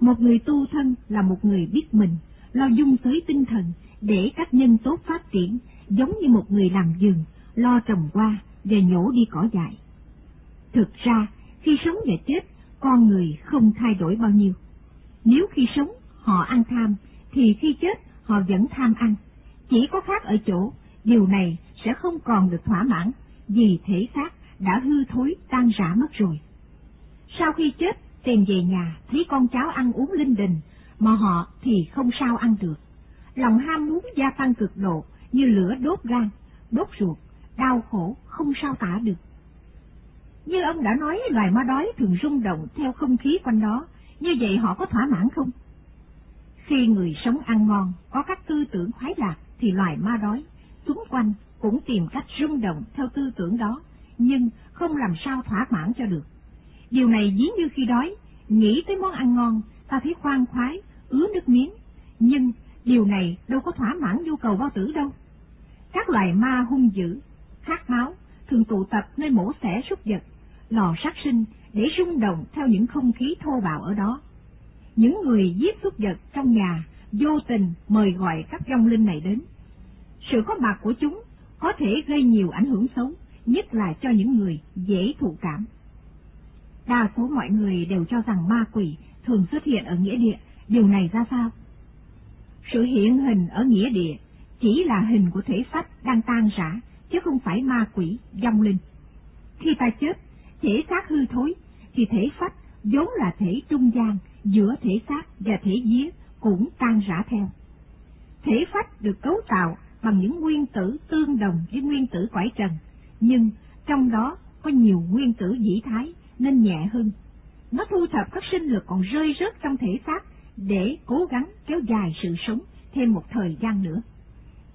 Một người tu thân là một người biết mình, lo dung tới tinh thần để các nhân tốt phát triển, giống như một người làm giường, lo trồng hoa và nhổ đi cỏ dại. Thực ra, khi sống và chết, con người không thay đổi bao nhiêu. Nếu khi sống họ ăn tham, thì khi chết họ vẫn tham ăn. Chỉ có khác ở chỗ, điều này sẽ không còn được thỏa mãn, vì thể xác đã hư thối tan rã mất rồi. Sau khi chết, tìm về nhà thấy con cháu ăn uống linh đình, mà họ thì không sao ăn được. Lòng ham muốn gia tăng cực độ như lửa đốt gan, đốt ruột, đau khổ không sao tả được. Như ông đã nói loài ma đói thường rung động theo không khí quanh đó, như vậy họ có thỏa mãn không? Khi người sống ăn ngon, có các tư tưởng khoái lạc thì loài ma đói, xung quanh cũng tìm cách rung động theo tư tưởng đó, nhưng không làm sao thỏa mãn cho được. Điều này dí như khi đói, nghĩ tới món ăn ngon, ta thấy khoan khoái, ứa nước miếng, nhưng điều này đâu có thỏa mãn nhu cầu bao tử đâu. Các loài ma hung dữ, khát máu, thường tụ tập nơi mổ xẻ súc vật, lò sát sinh để rung động theo những không khí thô bạo ở đó. Những người giết súc vật trong nhà vô tình mời gọi các vong linh này đến. Sự có mặt của chúng có thể gây nhiều ảnh hưởng xấu, nhất là cho những người dễ thụ cảm. Đa số mọi người đều cho rằng ma quỷ thường xuất hiện ở nghĩa địa, điều này ra sao? Sự hiện hình ở nghĩa địa chỉ là hình của thể phách đang tan rã, chứ không phải ma quỷ, dòng linh. Khi ta chết, thể xác hư thối, thì thể phách vốn là thể trung gian giữa thể xác và thể vía cũng tan rã theo. Thể phách được cấu tạo bằng những nguyên tử tương đồng với nguyên tử quải trần, nhưng trong đó có nhiều nguyên tử dĩ thái nên nhẹ hơn. Nó thu thập các sinh lực còn rơi rớt trong thể xác để cố gắng kéo dài sự sống thêm một thời gian nữa.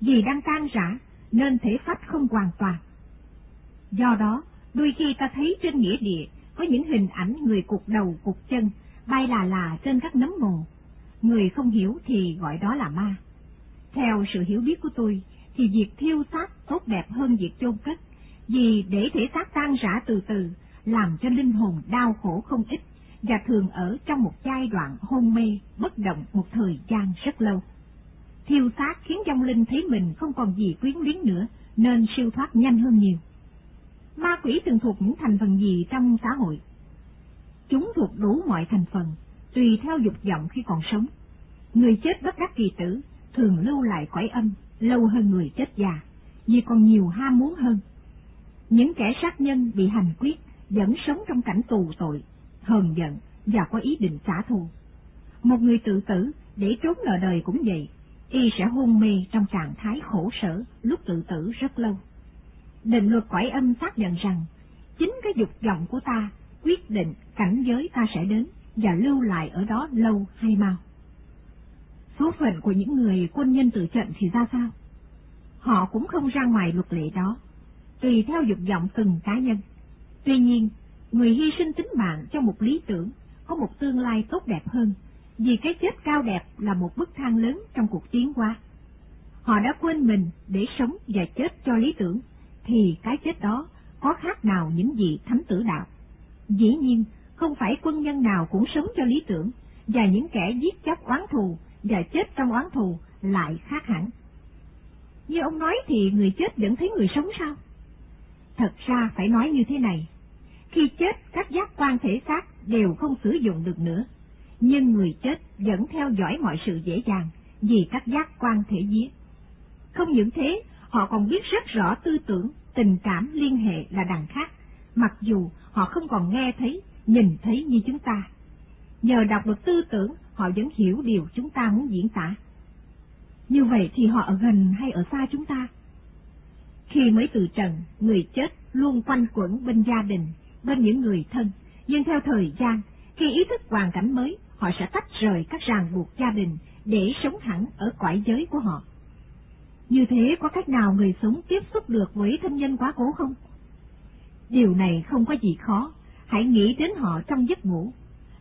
Vì đang tan rã nên thể phách không hoàn toàn. Do đó, đôi khi ta thấy trên nghĩa địa có những hình ảnh người cục đầu cục chân bay là là trên các nấm mồ. Người không hiểu thì gọi đó là ma. Theo sự hiểu biết của tôi, thì việc thiêu xác tốt đẹp hơn việc chôn cất, vì để thể xác tan rã từ từ, làm cho linh hồn đau khổ không ít, và thường ở trong một giai đoạn hôn mê, bất động một thời gian rất lâu. Thiêu xác khiến vong linh thấy mình không còn gì quyến luyến nữa, nên siêu thoát nhanh hơn nhiều. Ma quỷ thường thuộc những thành phần gì trong xã hội? Chúng thuộc đủ mọi thành phần, tùy theo dục vọng khi còn sống. Người chết bất đắc kỳ tử, thường lưu lại cõi âm, lâu hơn người chết già, vì còn nhiều ham muốn hơn. Những kẻ sát nhân bị hành quyết, vẫn sống trong cảnh tù tội, hờn giận và có ý định trả thù. Một người tự tử để trốn nợ đời cũng vậy, y sẽ hôn mê trong trạng thái khổ sở lúc tự tử rất lâu. Định luật quải âm xác nhận rằng, chính cái dục vọng của ta quyết định cảnh giới ta sẽ đến và lưu lại ở đó lâu hay mau. Số phận của những người quân nhân tự trận thì ra sao? Họ cũng không ra ngoài luật lệ đó, tùy theo dục vọng từng cá nhân. Tuy nhiên, người hy sinh tính mạng cho một lý tưởng có một tương lai tốt đẹp hơn, vì cái chết cao đẹp là một bức thang lớn trong cuộc tiến hóa. Họ đã quên mình để sống và chết cho lý tưởng, thì cái chết đó có khác nào những gì thánh tử đạo. Dĩ nhiên, không phải quân nhân nào cũng sống cho lý tưởng, và những kẻ giết chóc oán thù và chết trong oán thù lại khác hẳn. Như ông nói thì người chết vẫn thấy người sống sao? Thật ra phải nói như thế này, khi chết các giác quan thể xác đều không sử dụng được nữa, nhưng người chết vẫn theo dõi mọi sự dễ dàng vì các giác quan thể vía. Không những thế, họ còn biết rất rõ tư tưởng, tình cảm liên hệ là đằng khác, mặc dù họ không còn nghe thấy, nhìn thấy như chúng ta. Nhờ đọc được tư tưởng, họ vẫn hiểu điều chúng ta muốn diễn tả. Như vậy thì họ ở gần hay ở xa chúng ta? Khi mới từ trần, người chết luôn quanh quẩn bên gia đình, bên những người thân, nhưng theo thời gian, khi ý thức hoàn cảnh mới, họ sẽ tách rời các ràng buộc gia đình để sống hẳn ở cõi giới của họ. Như thế có cách nào người sống tiếp xúc được với thân nhân quá cố không? Điều này không có gì khó, hãy nghĩ đến họ trong giấc ngủ.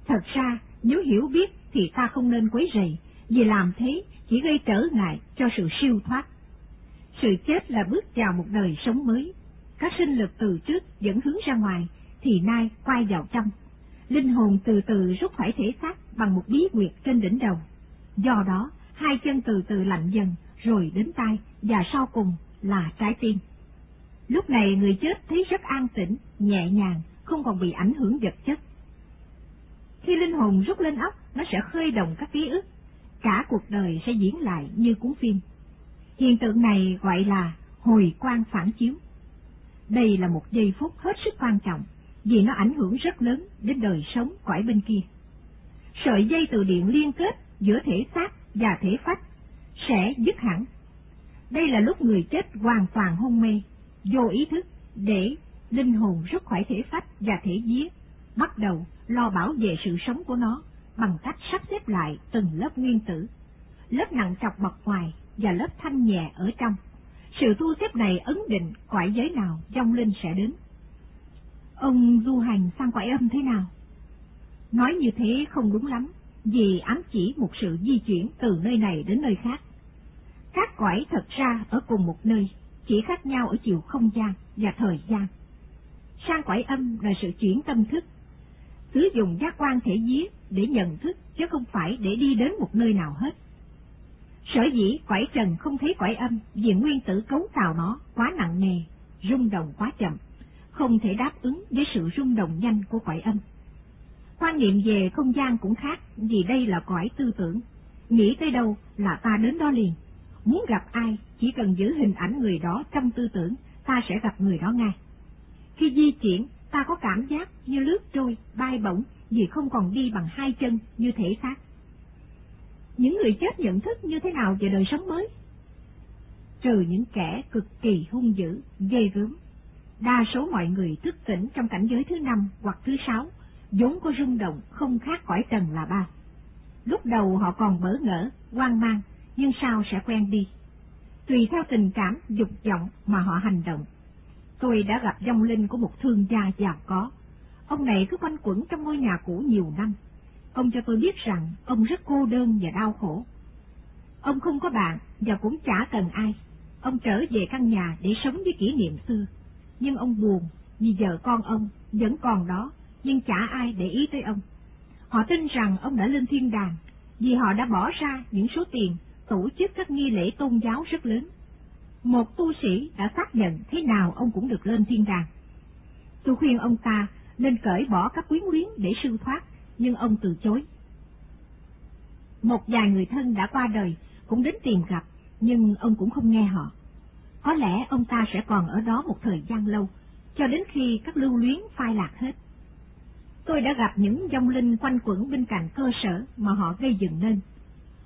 Thật ra, nếu hiểu biết thì ta không nên quấy rầy, vì làm thế chỉ gây trở ngại cho sự siêu thoát. Sự chết là bước vào một đời sống mới. Các sinh lực từ trước dẫn hướng ra ngoài, thì nay quay vào trong. Linh hồn từ từ rút khỏi thể xác bằng một bí quyệt trên đỉnh đầu. Do đó, hai chân từ từ lạnh dần, rồi đến tay, và sau cùng là trái tim. Lúc này người chết thấy rất an tĩnh, nhẹ nhàng, không còn bị ảnh hưởng vật chất. Khi linh hồn rút lên óc, nó sẽ khơi động các ký ức, cả cuộc đời sẽ diễn lại như cuốn phim. Hiện tượng này gọi là hồi quang phản chiếu. Đây là một giây phút hết sức quan trọng, vì nó ảnh hưởng rất lớn đến đời sống cõi bên kia. Sợi dây từ điện liên kết giữa thể xác và thể phách sẽ dứt hẳn. Đây là lúc người chết hoàn toàn hôn mê, vô ý thức để linh hồn rút khỏi thể phách và thể vía, bắt đầu lo bảo vệ sự sống của nó bằng cách sắp xếp lại từng lớp nguyên tử, lớp nặng trọc bọc ngoài và lớp thanh nhẹ ở trong. Sự thu xếp này ấn định cõi giới nào vong linh sẽ đến. Ông du hành sang quải âm thế nào? Nói như thế không đúng lắm, vì ám chỉ một sự di chuyển từ nơi này đến nơi khác. Các quải thật ra ở cùng một nơi, chỉ khác nhau ở chiều không gian và thời gian. Sang quải âm là sự chuyển tâm thức, sử dụng giác quan thể vía để nhận thức chứ không phải để đi đến một nơi nào hết. Sở dĩ quải trần không thấy quải âm vì nguyên tử cấu tạo nó quá nặng nề, rung động quá chậm, không thể đáp ứng với sự rung động nhanh của cõi âm. Quan niệm về không gian cũng khác vì đây là cõi tư tưởng, nghĩ tới đâu là ta đến đó liền. Muốn gặp ai, chỉ cần giữ hình ảnh người đó trong tư tưởng, ta sẽ gặp người đó ngay. Khi di chuyển, ta có cảm giác như lướt trôi, bay bổng vì không còn đi bằng hai chân như thể xác. Những người chết nhận thức như thế nào về đời sống mới? Trừ những kẻ cực kỳ hung dữ, ghê gớm. Đa số mọi người thức tỉnh trong cảnh giới thứ năm hoặc thứ sáu, vốn có rung động không khác cõi trần là bao. Lúc đầu họ còn bỡ ngỡ, hoang mang, nhưng sau sẽ quen đi. Tùy theo tình cảm, dục vọng mà họ hành động. Tôi đã gặp dòng linh của một thương gia giàu có. Ông này cứ quanh quẩn trong ngôi nhà cũ nhiều năm. Ông cho tôi biết rằng ông rất cô đơn và đau khổ. Ông không có bạn và cũng chả cần ai. Ông trở về căn nhà để sống với kỷ niệm xưa. Nhưng ông buồn vì vợ con ông vẫn còn đó, nhưng chả ai để ý tới ông. Họ tin rằng ông đã lên thiên đàng vì họ đã bỏ ra những số tiền tổ chức các nghi lễ tôn giáo rất lớn. Một tu sĩ đã xác nhận thế nào ông cũng được lên thiên đàng. Tôi khuyên ông ta nên cởi bỏ các quyến luyến để siêu thoát, nhưng ông từ chối. Một vài người thân đã qua đời cũng đến tìm gặp, nhưng ông cũng không nghe họ. Có lẽ ông ta sẽ còn ở đó một thời gian lâu, cho đến khi các lưu luyến phai lạc hết. Tôi đã gặp những dòng linh quanh quẩn bên cạnh cơ sở mà họ gây dựng nên.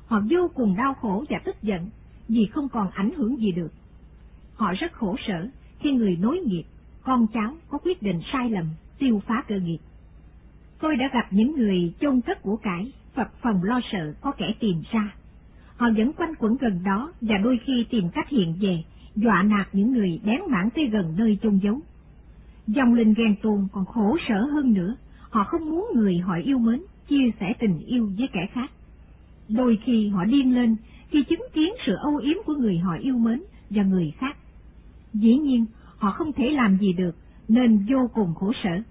Họ vô cùng đau khổ và tức giận vì không còn ảnh hưởng gì được. Họ rất khổ sở khi người nối nghiệp, con cháu có quyết định sai lầm, tiêu phá cơ nghiệp. Tôi đã gặp những người chôn cất của cải, phật phòng lo sợ có kẻ tìm ra. Họ vẫn quanh quẩn gần đó và đôi khi tìm cách hiện về, dọa nạt những người bén mảng tới gần nơi chôn giấu. Dòng linh ghen tuông còn khổ sở hơn nữa, họ không muốn người họ yêu mến chia sẻ tình yêu với kẻ khác. Đôi khi họ điên lên khi chứng kiến sự âu yếm của người họ yêu mến và người khác. Dĩ nhiên, họ không thể làm gì được, nên vô cùng khổ sở.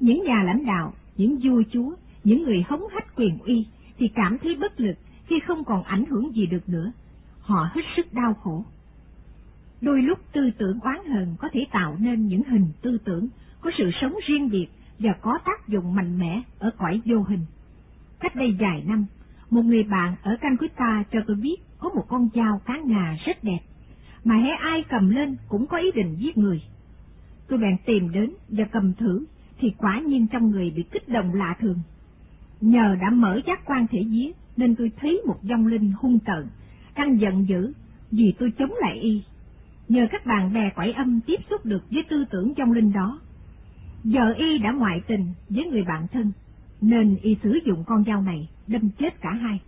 Những nhà lãnh đạo, những vua chúa, những người hống hách quyền uy thì cảm thấy bất lực khi không còn ảnh hưởng gì được nữa. Họ hết sức đau khổ. Đôi lúc tư tưởng oán hờn có thể tạo nên những hình tư tưởng có sự sống riêng biệt và có tác dụng mạnh mẽ ở cõi vô hình. Cách đây vài năm, một người bạn ở Calcutta cho tôi biết có một con dao cá ngà rất đẹp, mà hễ ai cầm lên cũng có ý định giết người. Tôi bèn tìm đến và cầm thử, thì quả nhiên trong người bị kích động lạ thường. Nhờ đã mở giác quan thể vía, nên tôi thấy một dòng linh hung tợn, đang giận dữ vì tôi chống lại y. Nhờ các bạn bè quẩy âm tiếp xúc được với tư tưởng trong linh đó. Giờ y đã ngoại tình với người bạn thân, nên y sử dụng con dao này đâm chết cả hai.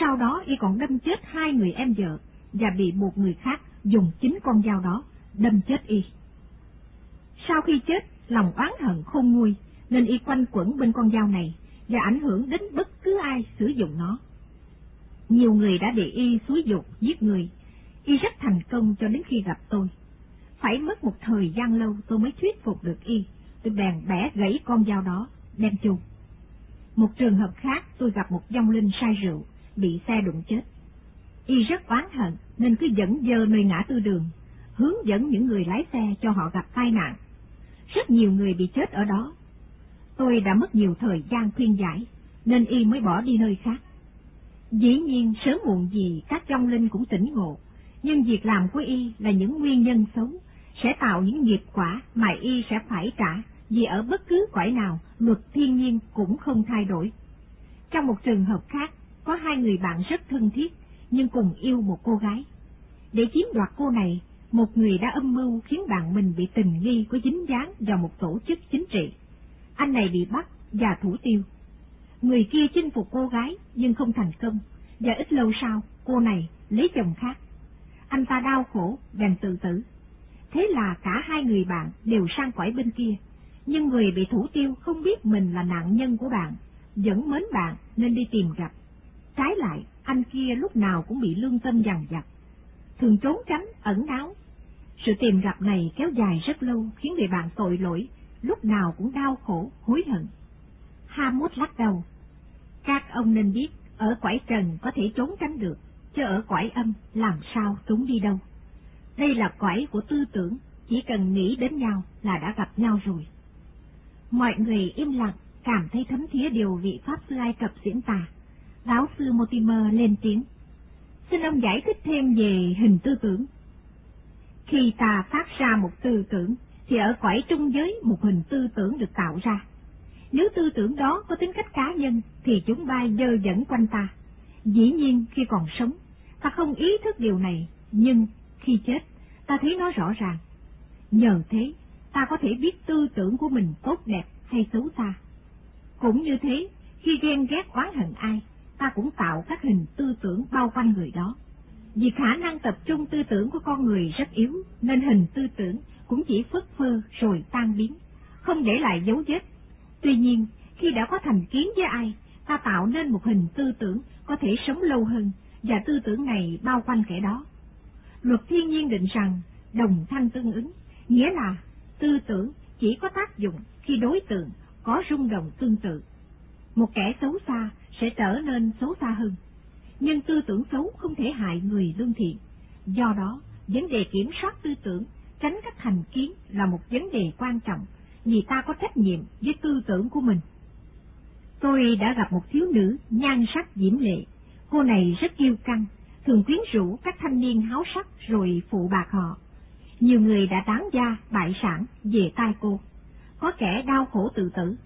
Sau đó y còn đâm chết hai người em vợ và bị một người khác dùng chính con dao đó đâm chết y. Sau khi chết, lòng oán hận không nguôi, nên y quanh quẩn bên con dao này và ảnh hưởng đến bất cứ ai sử dụng nó. Nhiều người đã bị y xúi dục giết người, công cho đến khi gặp tôi. Phải mất một thời gian lâu tôi mới thuyết phục được y, tôi bèn bẻ gãy con dao đó, đem chung. Một trường hợp khác tôi gặp một dòng linh say rượu, bị xe đụng chết. Y rất oán hận nên cứ dẫn dơ nơi ngã tư đường, hướng dẫn những người lái xe cho họ gặp tai nạn. Rất nhiều người bị chết ở đó. Tôi đã mất nhiều thời gian khuyên giải, nên Y mới bỏ đi nơi khác. Dĩ nhiên sớm muộn gì các dông linh cũng tỉnh ngộ, nhưng việc làm của Y là những nguyên nhân xấu, sẽ tạo những nghiệp quả mà Y sẽ phải trả vì ở bất cứ cõi nào luật thiên nhiên cũng không thay đổi. Trong một trường hợp khác, có hai người bạn rất thân thiết, nhưng cùng yêu một cô gái. Để chiếm đoạt cô này, một người đã âm mưu khiến bạn mình bị tình nghi có dính dáng vào một tổ chức chính trị. Anh này bị bắt và thủ tiêu. Người kia chinh phục cô gái nhưng không thành công, và ít lâu sau cô này lấy chồng khác. Anh ta đau khổ, đành tự tử. Thế là cả hai người bạn đều sang cõi bên kia, nhưng người bị thủ tiêu không biết mình là nạn nhân của bạn, vẫn mến bạn nên đi tìm gặp. Trái lại, anh kia lúc nào cũng bị lương tâm dằn vặt, thường trốn tránh, ẩn náu. Sự tìm gặp này kéo dài rất lâu khiến người bạn tội lỗi, lúc nào cũng đau khổ, hối hận. Hamut lắc đầu. Các ông nên biết, ở quải trần có thể trốn tránh được, chứ ở quải âm làm sao trốn đi đâu. Đây là quải của tư tưởng, chỉ cần nghĩ đến nhau là đã gặp nhau rồi. Mọi người im lặng, cảm thấy thấm thía điều vị Pháp Sư Ai Cập diễn tả. Giáo sư Mortimer lên tiếng. Xin ông giải thích thêm về hình tư tưởng. Khi ta phát ra một tư tưởng, thì ở quải trung giới một hình tư tưởng được tạo ra. Nếu tư tưởng đó có tính cách cá nhân, thì chúng bay dơ dẫn quanh ta. Dĩ nhiên khi còn sống, ta không ý thức điều này, nhưng khi chết, ta thấy nó rõ ràng. Nhờ thế, ta có thể biết tư tưởng của mình tốt đẹp hay xấu xa. Cũng như thế, khi ghen ghét oán hận ai, ta cũng tạo các hình tư tưởng bao quanh người đó. Vì khả năng tập trung tư tưởng của con người rất yếu, nên hình tư tưởng cũng chỉ phất phơ rồi tan biến, không để lại dấu vết. Tuy nhiên, khi đã có thành kiến với ai, ta tạo nên một hình tư tưởng có thể sống lâu hơn, và tư tưởng này bao quanh kẻ đó. Luật thiên nhiên định rằng đồng thanh tương ứng, nghĩa là tư tưởng chỉ có tác dụng khi đối tượng có rung động tương tự. Một kẻ xấu xa sẽ trở nên xấu xa hơn, nhưng tư tưởng xấu không thể hại người lương thiện. Do đó, vấn đề kiểm soát tư tưởng, tránh các thành kiến là một vấn đề quan trọng, vì ta có trách nhiệm với tư tưởng của mình. Tôi đã gặp một thiếu nữ nhan sắc diễm lệ, cô này rất kiêu căng, thường quyến rũ các thanh niên háo sắc rồi phụ bạc họ. Nhiều người đã tán gia, bại sản về tai cô. Có kẻ đau khổ tự tử.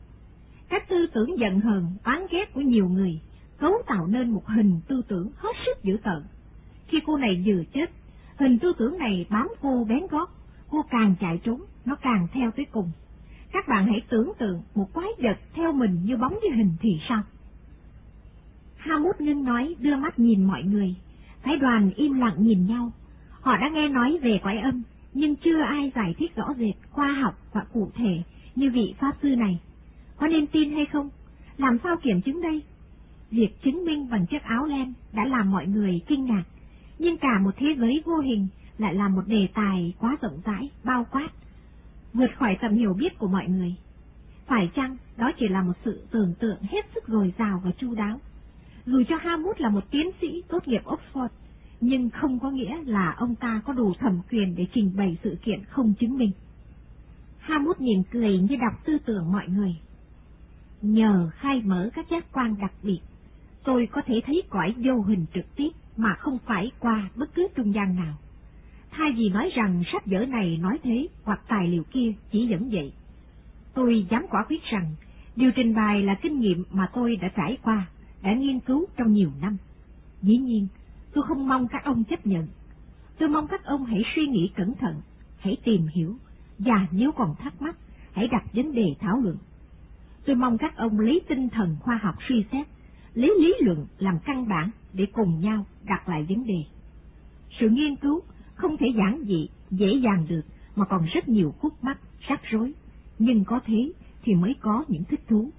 Các tư tưởng giận hờn, oán ghét của nhiều người cấu tạo nên một hình tư tưởng hết sức dữ tợn. Khi cô này vừa chết, hình tư tưởng này bám cô bén gót, cô càng chạy trốn, nó càng theo tới cùng. Các bạn hãy tưởng tượng một quái vật theo mình như bóng với hình thì sao? Hamut Ngân nói đưa mắt nhìn mọi người, Thái đoàn im lặng nhìn nhau. Họ đã nghe nói về quái âm, nhưng chưa ai giải thích rõ rệt, khoa học và cụ thể như vị pháp sư này. Có nên tin hay không? Làm sao kiểm chứng đây? Việc chứng minh bằng chiếc áo len đã làm mọi người kinh ngạc, nhưng cả một thế giới vô hình lại là một đề tài quá rộng rãi, bao quát, vượt khỏi tầm hiểu biết của mọi người. Phải chăng đó chỉ là một sự tưởng tượng hết sức dồi dào và chu đáo? Dù cho Hamut là một tiến sĩ tốt nghiệp Oxford, nhưng không có nghĩa là ông ta có đủ thẩm quyền để trình bày sự kiện không chứng minh. Hamut nhìn cười như đọc tư tưởng mọi người. Nhờ khai mở các giác quan đặc biệt, tôi có thể thấy cõi vô hình trực tiếp mà không phải qua bất cứ trung gian nào. Thay vì nói rằng sách vở này nói thế hoặc tài liệu kia chỉ dẫn vậy, tôi dám quả quyết rằng điều trình bày là kinh nghiệm mà tôi đã trải qua, đã nghiên cứu trong nhiều năm. Dĩ nhiên, tôi không mong các ông chấp nhận. Tôi mong các ông hãy suy nghĩ cẩn thận, hãy tìm hiểu, và nếu còn thắc mắc, hãy đặt vấn đề thảo luận. Tôi mong các ông lấy tinh thần khoa học suy xét, lấy lý luận làm căn bản để cùng nhau đặt lại vấn đề. Sự nghiên cứu không thể giản dị, dễ dàng được, mà còn rất nhiều khúc mắc, rắc rối, nhưng có thế thì mới có những thích thú.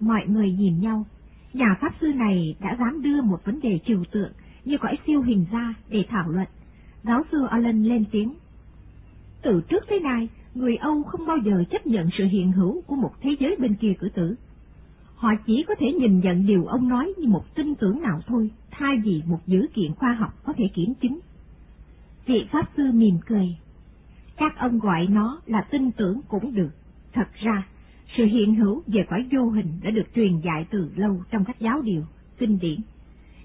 Mọi người nhìn nhau, nhà pháp sư này đã dám đưa một vấn đề trừu tượng như cõi siêu hình ra để thảo luận. Giáo sư Allen lên tiếng. Từ trước tới nay, người Âu không bao giờ chấp nhận sự hiện hữu của một thế giới bên kia cửa tử. Họ chỉ có thể nhìn nhận điều ông nói như một tin tưởng nào thôi, thay vì một dữ kiện khoa học có thể kiểm chứng. Vị Pháp Sư mỉm cười. Các ông gọi nó là tin tưởng cũng được. Thật ra, sự hiện hữu về quả vô hình đã được truyền dạy từ lâu trong các giáo điều, kinh điển.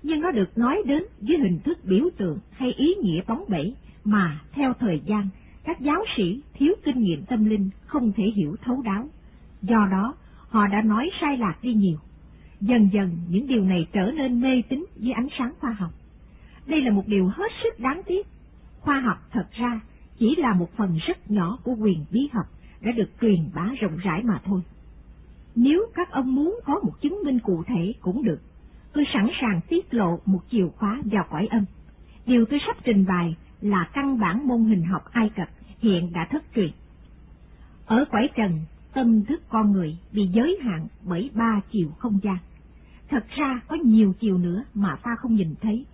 Nhưng nó được nói đến với hình thức biểu tượng hay ý nghĩa bóng bẩy mà theo thời gian các giáo sĩ thiếu kinh nghiệm tâm linh không thể hiểu thấu đáo. Do đó, họ đã nói sai lạc đi nhiều. Dần dần những điều này trở nên mê tín với ánh sáng khoa học. Đây là một điều hết sức đáng tiếc. Khoa học thật ra chỉ là một phần rất nhỏ của quyền bí học đã được truyền bá rộng rãi mà thôi. Nếu các ông muốn có một chứng minh cụ thể cũng được, tôi sẵn sàng tiết lộ một chìa khóa vào cõi âm. Điều tôi sắp trình bày là căn bản môn hình học Ai Cập hiện đã thất truyền. Ở cõi trần, tâm thức con người bị giới hạn bởi ba chiều không gian. Thật ra có nhiều chiều nữa mà ta không nhìn thấy.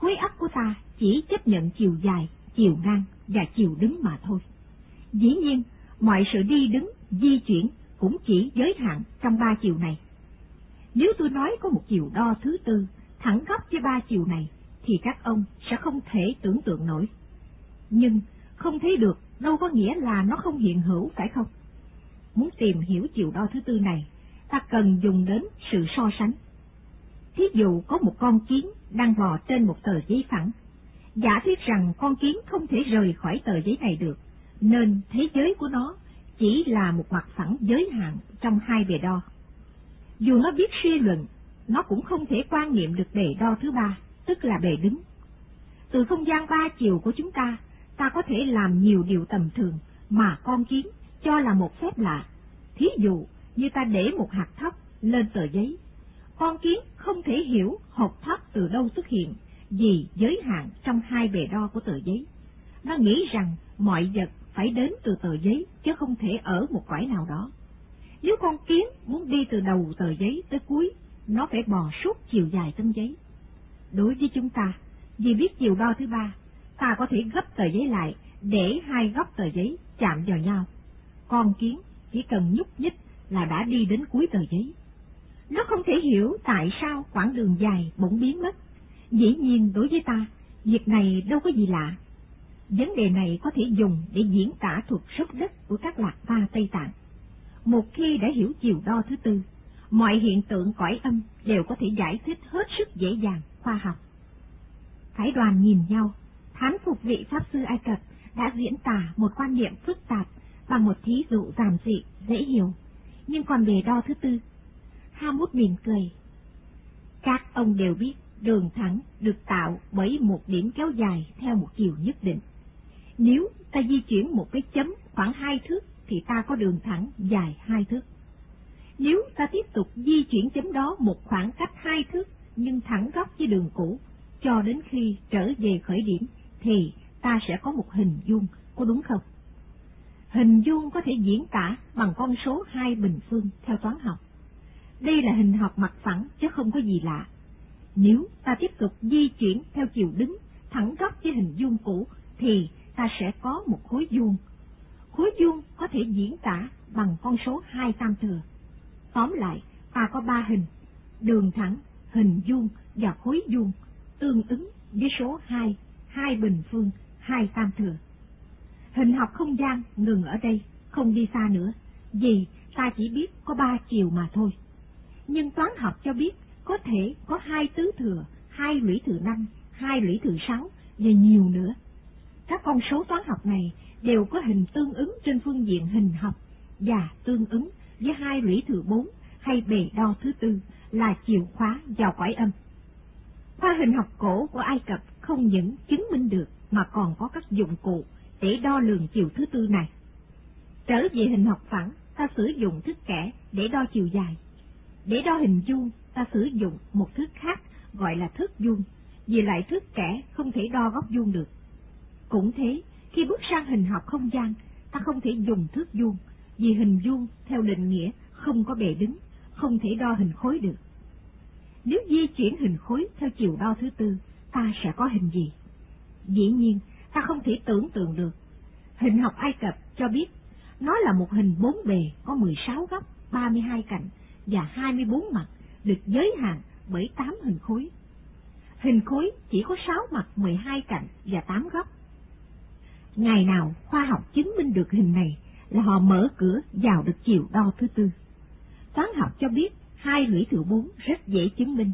Khối óc của ta chỉ chấp nhận chiều dài, chiều ngang và chiều đứng mà thôi. Dĩ nhiên, mọi sự đi đứng, di chuyển cũng chỉ giới hạn trong ba chiều này. Nếu tôi nói có một chiều đo thứ tư, thẳng góc với ba chiều này, thì các ông sẽ không thể tưởng tượng nổi. Nhưng không thấy được đâu có nghĩa là nó không hiện hữu phải không? Muốn tìm hiểu chiều đo thứ tư này, ta cần dùng đến sự so sánh. Thí dụ có một con kiến đang bò trên một tờ giấy phẳng. Giả thuyết rằng con kiến không thể rời khỏi tờ giấy này được, nên thế giới của nó chỉ là một mặt phẳng giới hạn trong hai bề đo. Dù nó biết suy luận, nó cũng không thể quan niệm được bề đo thứ ba, tức là bề đứng. Từ không gian ba chiều của chúng ta, ta có thể làm nhiều điều tầm thường mà con kiến cho là một phép lạ. Thí dụ như ta để một hạt thóc lên tờ giấy, con kiến không thể hiểu hộp tháp từ đâu xuất hiện vì giới hạn trong hai bề đo của tờ giấy. Nó nghĩ rằng mọi vật phải đến từ tờ giấy chứ không thể ở một cõi nào đó. Nếu con kiến muốn đi từ đầu tờ giấy tới cuối, nó phải bò suốt chiều dài tấm giấy. Đối với chúng ta, vì biết chiều đo thứ ba, ta có thể gấp tờ giấy lại để hai góc tờ giấy chạm vào nhau. Con kiến chỉ cần nhúc nhích là đã đi đến cuối tờ giấy. Nó không thể hiểu tại sao quãng đường dài bỗng biến mất. Dĩ nhiên đối với ta, việc này đâu có gì lạ. Vấn đề này có thể dùng để diễn tả thuật sốc đất của các lạc pha Tây Tạng. Một khi đã hiểu chiều đo thứ tư, mọi hiện tượng cõi âm đều có thể giải thích hết sức dễ dàng, khoa học. Phái đoàn nhìn nhau, thán phục vị Pháp Sư Ai Cập đã diễn tả một quan niệm phức tạp bằng một thí dụ giản dị, dễ hiểu. Nhưng còn về đo thứ tư, Hamut mỉm cười. Các ông đều biết đường thẳng được tạo bởi một điểm kéo dài theo một chiều nhất định. Nếu ta di chuyển một cái chấm khoảng hai thước thì ta có đường thẳng dài hai thước. Nếu ta tiếp tục di chuyển chấm đó một khoảng cách hai thước nhưng thẳng góc với đường cũ cho đến khi trở về khởi điểm thì ta sẽ có một hình vuông, có đúng không? Hình vuông có thể diễn tả bằng con số hai bình phương theo toán học. Đây là hình học mặt phẳng chứ không có gì lạ. Nếu ta tiếp tục di chuyển theo chiều đứng, thẳng góc với hình vuông cũ, thì ta sẽ có một khối vuông. Khối vuông có thể diễn tả bằng con số hai tam thừa. Tóm lại, ta có ba hình, đường thẳng, hình vuông và khối vuông, tương ứng với số hai, hai bình phương, hai tam thừa. Hình học không gian ngừng ở đây, không đi xa nữa, vì ta chỉ biết có ba chiều mà thôi. Nhưng toán học cho biết có thể có hai tứ thừa, hai lũy thừa năm, hai lũy thừa sáu và nhiều nữa. Các con số toán học này đều có hình tương ứng trên phương diện hình học và tương ứng với hai lũy thừa bốn hay bề đo thứ tư là chìa khóa vào cõi âm. Khoa hình học cổ của Ai Cập không những chứng minh được mà còn có các dụng cụ để đo lường chiều thứ tư này. Trở về hình học phẳng, ta sử dụng thước kẻ để đo chiều dài. Để đo hình vuông, ta sử dụng một thước khác gọi là thước vuông, vì lại thước kẻ không thể đo góc vuông được. Cũng thế, khi bước sang hình học không gian, ta không thể dùng thước vuông, vì hình vuông theo định nghĩa không có bề đứng, không thể đo hình khối được. Nếu di chuyển hình khối theo chiều đo thứ tư, ta sẽ có hình gì? Dĩ nhiên, ta không thể tưởng tượng được. Hình học Ai Cập cho biết nó là một hình bốn bề có 16 góc, 32 cạnh và 24 mặt được giới hạn bởi 8 hình khối. Hình khối chỉ có 6 mặt 12 cạnh và 8 góc. Ngày nào khoa học chứng minh được hình này là họ mở cửa vào được chiều đo thứ tư. Toán học cho biết hai lũy thừa bốn rất dễ chứng minh,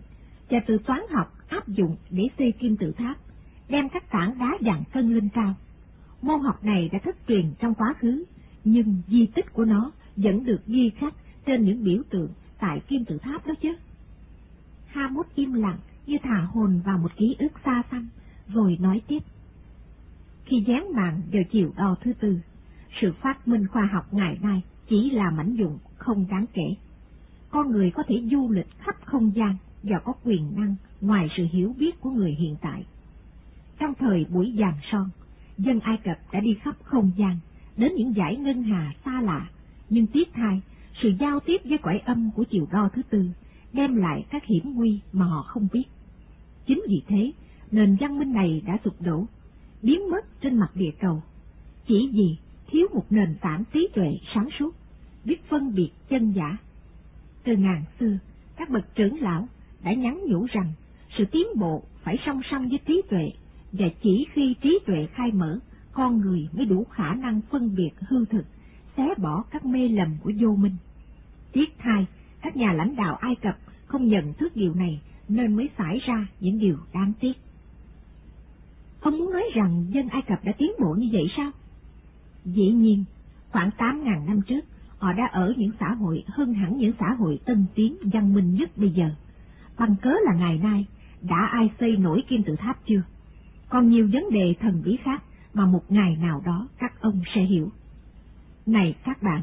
và từ toán học áp dụng để xây kim tự tháp, đem các tảng đá dặn cân lên cao. Môn học này đã thất truyền trong quá khứ, nhưng di tích của nó vẫn được ghi khắc trên những biểu tượng tại kim tự tháp đó chứ. Hamut im lặng như thả hồn vào một ký ức xa xăm, rồi nói tiếp. Khi dán mạng vào chiều đo thứ tư, sự phát minh khoa học ngày nay chỉ là mảnh dụng không đáng kể. Con người có thể du lịch khắp không gian và có quyền năng ngoài sự hiểu biết của người hiện tại. Trong thời buổi vàng son, dân Ai Cập đã đi khắp không gian, đến những giải ngân hà xa lạ, nhưng tiếc thay, sự giao tiếp với cõi âm của chiều đo thứ tư đem lại các hiểm nguy mà họ không biết. Chính vì thế, nền văn minh này đã sụp đổ, biến mất trên mặt địa cầu, chỉ vì thiếu một nền tảng trí tuệ sáng suốt, biết phân biệt chân giả. Từ ngàn xưa, các bậc trưởng lão đã nhắn nhủ rằng sự tiến bộ phải song song với trí tuệ, và chỉ khi trí tuệ khai mở, con người mới đủ khả năng phân biệt hư thực, xé bỏ các mê lầm của vô minh. Tiếc thay, các nhà lãnh đạo Ai Cập không nhận thức điều này nên mới xảy ra những điều đáng tiếc. Ông muốn nói rằng dân Ai Cập đã tiến bộ như vậy sao? Dĩ nhiên, khoảng 8.000 năm trước, họ đã ở những xã hội hơn hẳn những xã hội tân tiến văn minh nhất bây giờ. Bằng cớ là ngày nay, đã ai xây nổi kim tự tháp chưa? Còn nhiều vấn đề thần bí khác mà một ngày nào đó các ông sẽ hiểu. Này các bạn,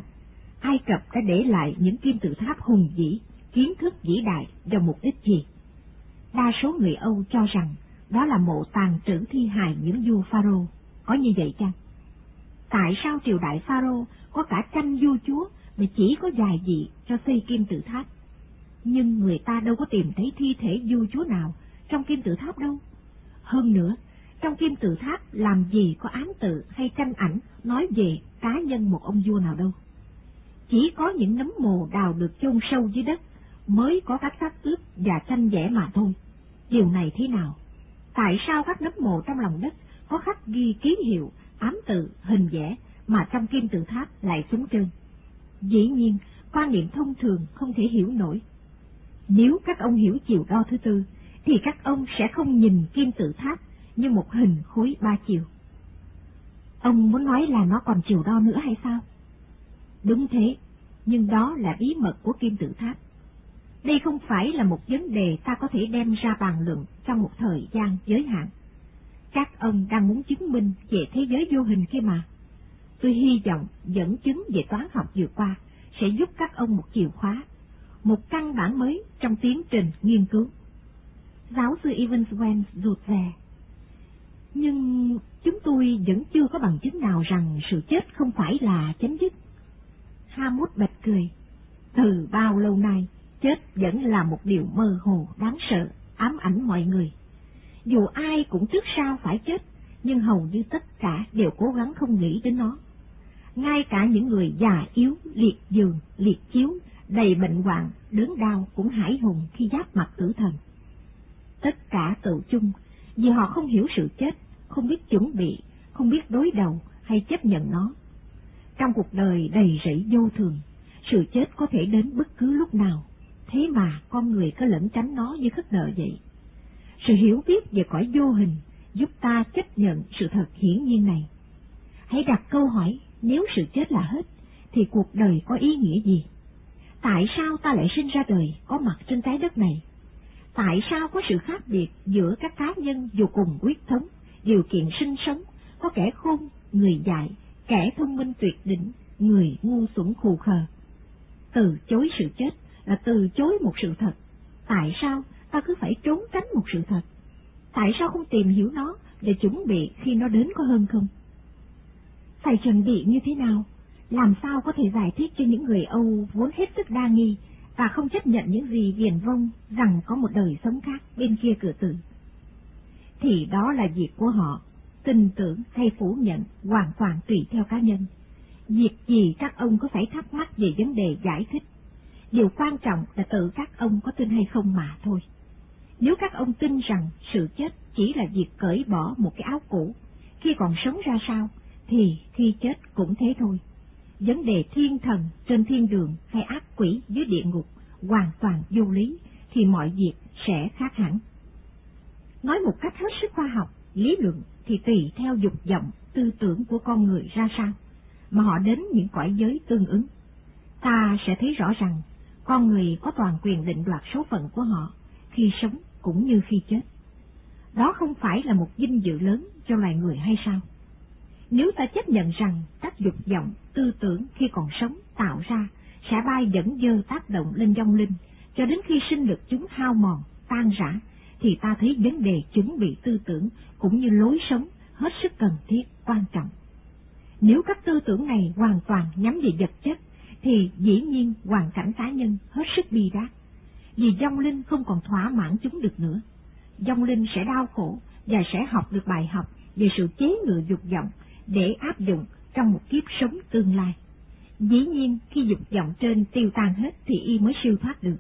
Ai Cập đã để lại những kim tự tháp hùng vĩ, kiến thức vĩ đại do mục đích gì? Đa số người Âu cho rằng đó là mộ tàn trữ thi hài những vua Pharaoh, có như vậy chăng? Tại sao triều đại Pharaoh có cả trăm vua chúa mà chỉ có vài vị cho xây kim tự tháp? Nhưng người ta đâu có tìm thấy thi thể vua chúa nào trong kim tự tháp đâu. Hơn nữa, trong kim tự tháp làm gì có ám tự hay tranh ảnh nói về cá nhân một ông vua nào đâu. Chỉ có những nấm mồ đào được chôn sâu dưới đất mới có các xác ướp và tranh vẽ mà thôi. Điều này thế nào? Tại sao các nấm mồ trong lòng đất có khắc ghi ký hiệu, ám tự, hình vẽ mà trong kim tự tháp lại xuống trơn? Dĩ nhiên, quan niệm thông thường không thể hiểu nổi. Nếu các ông hiểu chiều đo thứ tư, thì các ông sẽ không nhìn kim tự tháp như một hình khối ba chiều. Ông muốn nói là nó còn chiều đo nữa hay sao? Đúng thế, nhưng đó là bí mật của kim tự tháp. Đây không phải là một vấn đề ta có thể đem ra bàn luận trong một thời gian giới hạn. Các ông đang muốn chứng minh về thế giới vô hình kia mà. Tôi hy vọng dẫn chứng về toán học vừa qua sẽ giúp các ông một chìa khóa, một căn bản mới trong tiến trình nghiên cứu. Giáo sư Evans Wenz rụt rè. Nhưng chúng tôi vẫn chưa có bằng chứng nào rằng sự chết không phải là chấm dứt. Hamut bật cười. Từ bao lâu nay, chết vẫn là một điều mơ hồ đáng sợ, ám ảnh mọi người. Dù ai cũng trước sau phải chết, nhưng hầu như tất cả đều cố gắng không nghĩ đến nó. Ngay cả những người già yếu, liệt giường, liệt chiếu, đầy bệnh hoạn, đớn đau cũng hải hùng khi giáp mặt tử thần. Tất cả tự chung vì họ không hiểu sự chết, không biết chuẩn bị, không biết đối đầu hay chấp nhận nó. Trong cuộc đời đầy rẫy vô thường, sự chết có thể đến bất cứ lúc nào, thế mà con người có lẫn tránh nó như khất nợ vậy. Sự hiểu biết về cõi vô hình giúp ta chấp nhận sự thật hiển nhiên này. Hãy đặt câu hỏi, nếu sự chết là hết, thì cuộc đời có ý nghĩa gì? Tại sao ta lại sinh ra đời, có mặt trên trái đất này? Tại sao có sự khác biệt giữa các cá nhân dù cùng quyết thống, điều kiện sinh sống, có kẻ khôn, người dạy, kẻ thông minh tuyệt đỉnh, người ngu xuẩn khù khờ? Từ chối sự chết là từ chối một sự thật. Tại sao ta cứ phải trốn tránh một sự thật? Tại sao không tìm hiểu nó để chuẩn bị khi nó đến có hơn không? Phải chuẩn bị như thế nào? Làm sao có thể giải thích cho những người Âu vốn hết sức đa nghi và không chấp nhận những gì viền vông rằng có một đời sống khác bên kia cửa tử? Thì đó là việc của họ, tin tưởng hay phủ nhận hoàn toàn tùy theo cá nhân. Việc gì các ông có phải thắc mắc về vấn đề giải thích Điều quan trọng là tự các ông có tin hay không mà thôi. Nếu các ông tin rằng sự chết chỉ là việc cởi bỏ một cái áo cũ, khi còn sống ra sao, thì khi chết cũng thế thôi. Vấn đề thiên thần trên thiên đường hay ác quỷ dưới địa ngục hoàn toàn vô lý, thì mọi việc sẽ khác hẳn. Nói một cách hết sức khoa học, lý luận thì tùy theo dục vọng, tư tưởng của con người ra sao, mà họ đến những cõi giới tương ứng. Ta sẽ thấy rõ rằng con người có toàn quyền định đoạt số phận của họ khi sống cũng như khi chết. Đó không phải là một vinh dự lớn cho loài người hay sao? Nếu ta chấp nhận rằng các dục vọng, tư tưởng khi còn sống tạo ra sẽ bay dẫn dơ tác động lên vong linh, cho đến khi sinh lực chúng hao mòn, tan rã, thì ta thấy vấn đề chuẩn bị tư tưởng cũng như lối sống hết sức cần thiết, quan trọng. Nếu các tư tưởng này hoàn toàn nhắm về vật chất, thì dĩ nhiên hoàn cảnh cá nhân hết sức bi đát, vì vong linh không còn thỏa mãn chúng được nữa. Vong linh sẽ đau khổ và sẽ học được bài học về sự chế ngự dục vọng để áp dụng trong một kiếp sống tương lai. Dĩ nhiên khi dục vọng trên tiêu tan hết thì y mới siêu thoát được.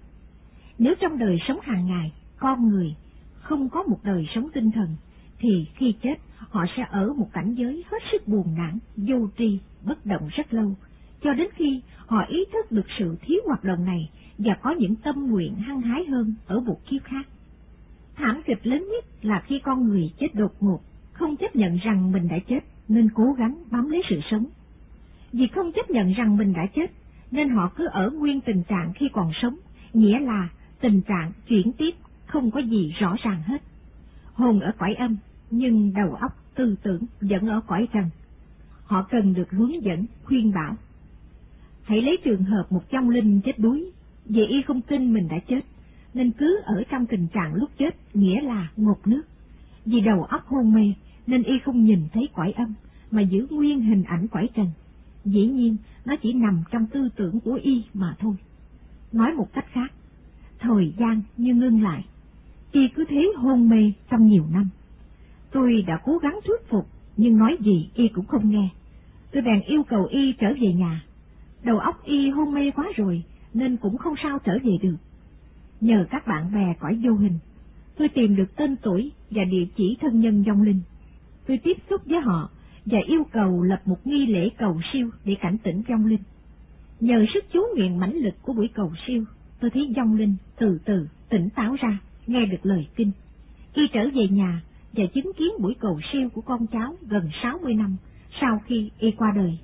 Nếu trong đời sống hàng ngày, con người không có một đời sống tinh thần, thì khi chết họ sẽ ở một cảnh giới hết sức buồn nản, vô tri, bất động rất lâu, cho đến khi họ ý thức được sự thiếu hoạt động này và có những tâm nguyện hăng hái hơn ở một kiếp khác. Thảm kịch lớn nhất là khi con người chết đột ngột, không chấp nhận rằng mình đã chết nên cố gắng bám lấy sự sống. Vì không chấp nhận rằng mình đã chết nên họ cứ ở nguyên tình trạng khi còn sống, nghĩa là tình trạng chuyển tiếp không có gì rõ ràng hết. Hồn ở cõi âm, nhưng đầu óc, tư tưởng vẫn ở cõi trần. Họ cần được hướng dẫn, khuyên bảo. Hãy lấy trường hợp một trong linh chết đuối, vì y không tin mình đã chết, nên cứ ở trong tình trạng lúc chết, nghĩa là ngột nước. Vì đầu óc hôn mê, nên y không nhìn thấy quải âm, mà giữ nguyên hình ảnh quải trần. Dĩ nhiên, nó chỉ nằm trong tư tưởng của y mà thôi. Nói một cách khác, thời gian như ngưng lại, y cứ thế hôn mê trong nhiều năm. Tôi đã cố gắng thuyết phục, nhưng nói gì y cũng không nghe. Tôi bèn yêu cầu y trở về nhà. Đầu óc y hôn mê quá rồi, nên cũng không sao trở về được. Nhờ các bạn bè cõi vô hình, tôi tìm được tên tuổi và địa chỉ thân nhân dòng linh. Tôi tiếp xúc với họ và yêu cầu lập một nghi lễ cầu siêu để cảnh tỉnh vong linh. Nhờ sức chú nguyện mãnh lực của buổi cầu siêu, tôi thấy vong linh từ từ tỉnh táo ra, nghe được lời kinh. Khi trở về nhà và chứng kiến buổi cầu siêu của con cháu gần 60 năm sau khi y qua đời.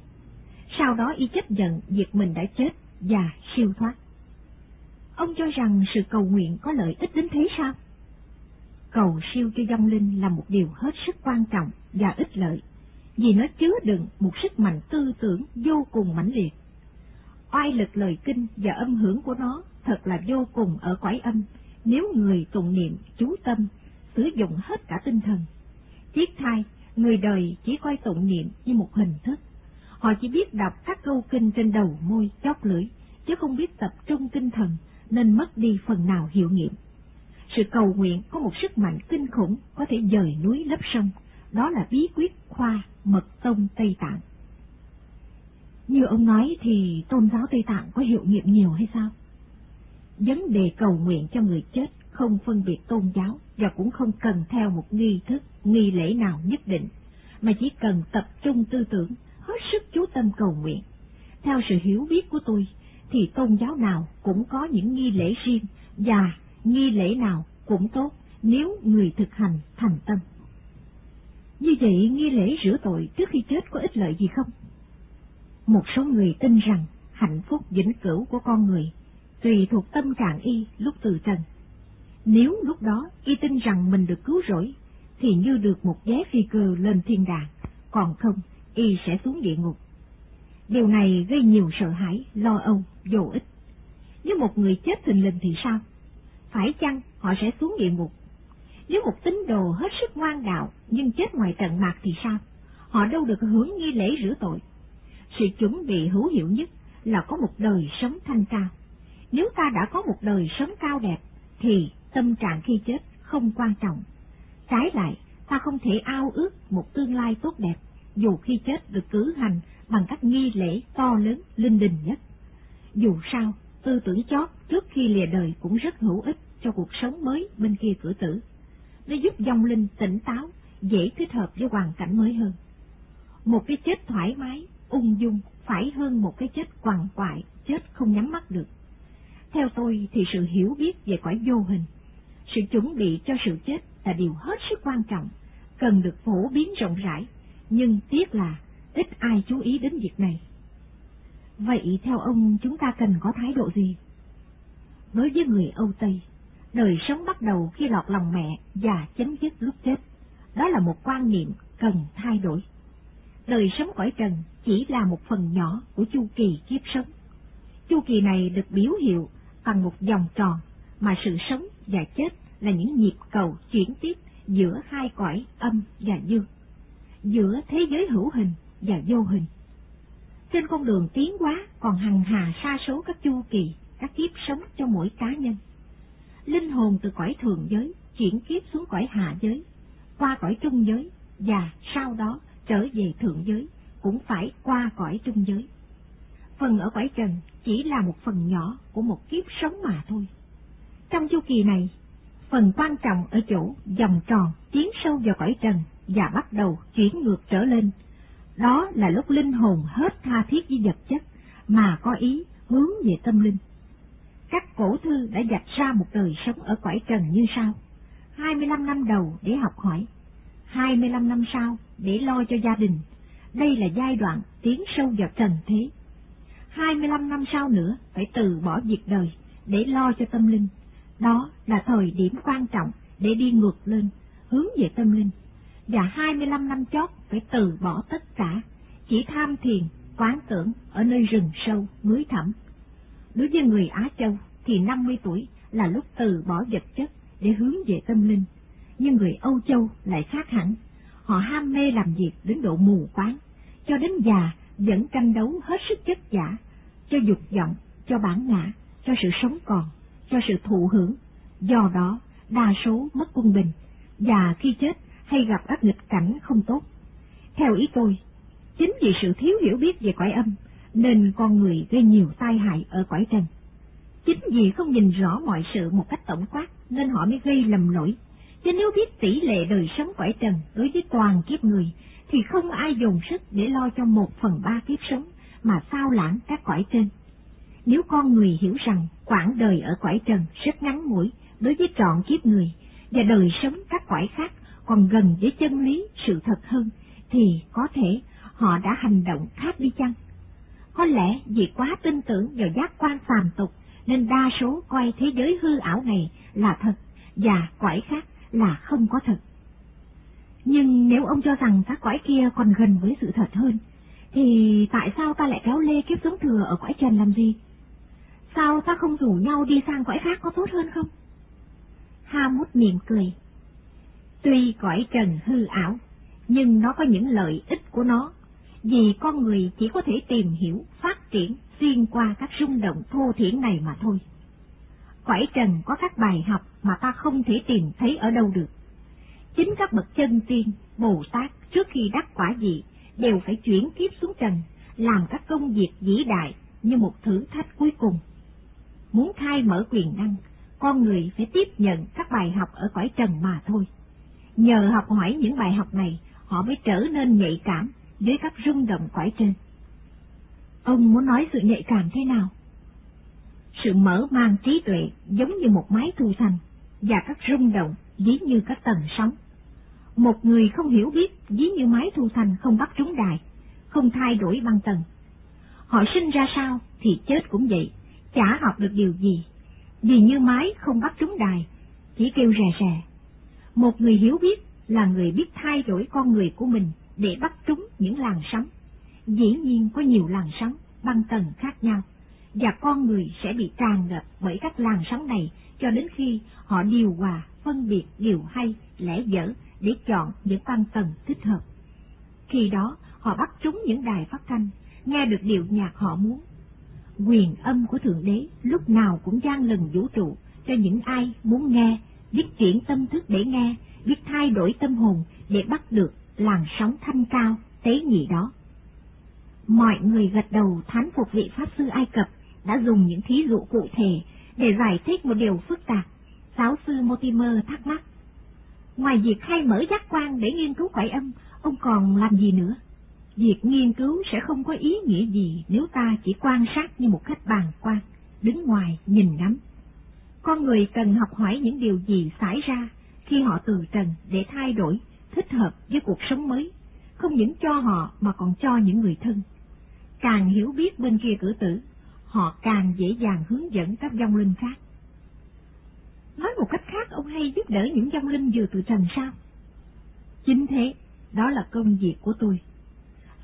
Sau đó y chấp nhận việc mình đã chết và siêu thoát. Ông cho rằng sự cầu nguyện có lợi ích đến thế sao? Cầu siêu cho dòng linh là một điều hết sức quan trọng và ích lợi, vì nó chứa đựng một sức mạnh tư tưởng vô cùng mãnh liệt. Oai lực lời kinh và âm hưởng của nó thật là vô cùng ở quải âm, nếu người tụng niệm, chú tâm, sử dụng hết cả tinh thần. Tiếc thai, người đời chỉ coi tụng niệm như một hình thức. Họ chỉ biết đọc các câu kinh trên đầu môi, chóp lưỡi, chứ không biết tập trung tinh thần, nên mất đi phần nào hiệu nghiệm. Sự cầu nguyện có một sức mạnh kinh khủng có thể dời núi lấp sông, đó là bí quyết khoa mật tông Tây Tạng. Như ông nói thì tôn giáo Tây Tạng có hiệu nghiệm nhiều hay sao? Vấn đề cầu nguyện cho người chết không phân biệt tôn giáo và cũng không cần theo một nghi thức, nghi lễ nào nhất định, mà chỉ cần tập trung tư tưởng, hết sức chú tâm cầu nguyện. Theo sự hiểu biết của tôi, thì tôn giáo nào cũng có những nghi lễ riêng và nghi lễ nào cũng tốt nếu người thực hành thành tâm. Như vậy, nghi lễ rửa tội trước khi chết có ích lợi gì không? Một số người tin rằng hạnh phúc vĩnh cửu của con người tùy thuộc tâm trạng y lúc từ trần. Nếu lúc đó y tin rằng mình được cứu rỗi, thì như được một vé phi cơ lên thiên đàng, còn không, y sẽ xuống địa ngục. Điều này gây nhiều sợ hãi, lo âu, vô ích. Nếu một người chết thình lình thì sao? Phải chăng họ sẽ xuống địa ngục? Nếu một tín đồ hết sức ngoan đạo nhưng chết ngoài trận mạc thì sao? Họ đâu được hưởng nghi lễ rửa tội. Sự chuẩn bị hữu hiệu nhất là có một đời sống thanh cao. Nếu ta đã có một đời sống cao đẹp, thì tâm trạng khi chết không quan trọng. Trái lại, ta không thể ao ước một tương lai tốt đẹp, dù khi chết được cử hành bằng các nghi lễ to lớn, linh đình nhất. Dù sao, tư tưởng chót trước khi lìa đời cũng rất hữu ích cho cuộc sống mới bên kia cửa tử. Nó giúp dòng linh tỉnh táo, dễ thích hợp với hoàn cảnh mới hơn. Một cái chết thoải mái, ung dung phải hơn một cái chết quằn quại, chết không nhắm mắt được. Theo tôi thì sự hiểu biết về cõi vô hình, sự chuẩn bị cho sự chết là điều hết sức quan trọng, cần được phổ biến rộng rãi, nhưng tiếc là ít ai chú ý đến việc này. Vậy theo ông chúng ta cần có thái độ gì? Đối với người Âu Tây, đời sống bắt đầu khi lọt lòng mẹ và chấm dứt lúc chết. Đó là một quan niệm cần thay đổi. Đời sống cõi trần chỉ là một phần nhỏ của chu kỳ kiếp sống. Chu kỳ này được biểu hiệu bằng một vòng tròn mà sự sống và chết là những nhịp cầu chuyển tiếp giữa hai cõi âm và dương, giữa thế giới hữu hình và vô hình. Trên con đường tiến hóa còn hằng hà sa số các chu kỳ, các kiếp sống cho mỗi cá nhân. Linh hồn từ cõi thường giới chuyển kiếp xuống cõi hạ giới, qua cõi trung giới và sau đó trở về thượng giới cũng phải qua cõi trung giới. Phần ở cõi trần chỉ là một phần nhỏ của một kiếp sống mà thôi. Trong chu kỳ này, phần quan trọng ở chỗ vòng tròn tiến sâu vào cõi trần và bắt đầu chuyển ngược trở lên. Đó là lúc linh hồn hết tha thiết với vật chất mà có ý hướng về tâm linh. Các cổ thư đã dạch ra một đời sống ở cõi trần như sau. 25 năm đầu để học hỏi, 25 năm sau để lo cho gia đình. Đây là giai đoạn tiến sâu vào trần thế. 25 năm sau nữa phải từ bỏ việc đời để lo cho tâm linh. Đó là thời điểm quan trọng để đi ngược lên, hướng về tâm linh. Và 25 năm chót phải từ bỏ tất cả, chỉ tham thiền, quán tưởng ở nơi rừng sâu, núi thẳm. Đối với người Á Châu thì 50 tuổi là lúc từ bỏ vật chất để hướng về tâm linh. Nhưng người Âu Châu lại khác hẳn. Họ ham mê làm việc đến độ mù quáng, cho đến già vẫn tranh đấu hết sức chất giả, cho dục vọng, cho bản ngã, cho sự sống còn, cho sự thụ hưởng. Do đó, đa số mất quân bình, và khi chết hay gặp các nghịch cảnh không tốt. Theo ý tôi, chính vì sự thiếu hiểu biết về cõi âm, nên con người gây nhiều tai hại ở cõi trần. Chính vì không nhìn rõ mọi sự một cách tổng quát, nên họ mới gây lầm lỗi. Chứ nếu biết tỷ lệ đời sống cõi trần đối với toàn kiếp người, thì không ai dồn sức để lo cho một phần ba kiếp sống mà sao lãng các cõi trên. Nếu con người hiểu rằng quãng đời ở cõi trần rất ngắn ngủi đối với trọn kiếp người, và đời sống các cõi khác còn gần với chân lý, sự thật hơn, thì có thể họ đã hành động khác đi chăng? Có lẽ vì quá tin tưởng vào giác quan phàm tục, nên đa số coi thế giới hư ảo này là thật, và cõi khác là không có thật. Nhưng nếu ông cho rằng các cõi kia còn gần với sự thật hơn, thì tại sao ta lại kéo lê kiếp sống thừa ở cõi trần làm gì? Sao ta không rủ nhau đi sang cõi khác có tốt hơn không? Ha mút mỉm cười. Tuy cõi trần hư ảo, nhưng nó có những lợi ích của nó, vì con người chỉ có thể tìm hiểu, phát triển xuyên qua các rung động thô thiển này mà thôi. Cõi trần có các bài học mà ta không thể tìm thấy ở đâu được. Chính các bậc chân tiên, Bồ Tát trước khi đắc quả gì đều phải chuyển kiếp xuống trần, làm các công việc vĩ đại như một thử thách cuối cùng. Muốn khai mở quyền năng, con người phải tiếp nhận các bài học ở cõi trần mà thôi. Nhờ học hỏi những bài học này, họ mới trở nên nhạy cảm dưới các rung động quải trên. Ông muốn nói sự nhạy cảm thế nào? Sự mở mang trí tuệ giống như một máy thu thành, và các rung động dí như các tầng sóng. Một người không hiểu biết dí như máy thu thành không bắt trúng đài, không thay đổi băng tầng. Họ sinh ra sao thì chết cũng vậy, chả học được điều gì, vì như máy không bắt trúng đài, chỉ kêu rè rè. Một người hiểu biết là người biết thay đổi con người của mình để bắt trúng những làn sóng. Dĩ nhiên có nhiều làn sóng, băng tầng khác nhau, và con người sẽ bị tràn ngập bởi các làn sóng này cho đến khi họ điều hòa, phân biệt điều hay, lẽ dở để chọn những băng tầng thích hợp. Khi đó, họ bắt trúng những đài phát thanh, nghe được điệu nhạc họ muốn. Quyền âm của Thượng Đế lúc nào cũng gian lần vũ trụ cho những ai muốn nghe, biết chuyển tâm thức để nghe, biết thay đổi tâm hồn để bắt được làn sóng thanh cao, tế nhị đó. Mọi người gật đầu thán phục vị Pháp Sư Ai Cập đã dùng những thí dụ cụ thể để giải thích một điều phức tạp. Giáo sư Mortimer thắc mắc. Ngoài việc khai mở giác quan để nghiên cứu quải âm, ông còn làm gì nữa? Việc nghiên cứu sẽ không có ý nghĩa gì nếu ta chỉ quan sát như một khách bàn quan, đứng ngoài nhìn ngắm. Con người cần học hỏi những điều gì xảy ra khi họ từ trần để thay đổi, thích hợp với cuộc sống mới, không những cho họ mà còn cho những người thân. Càng hiểu biết bên kia cử tử, họ càng dễ dàng hướng dẫn các vong linh khác. Nói một cách khác, ông hay giúp đỡ những vong linh vừa từ trần sao? Chính thế, đó là công việc của tôi.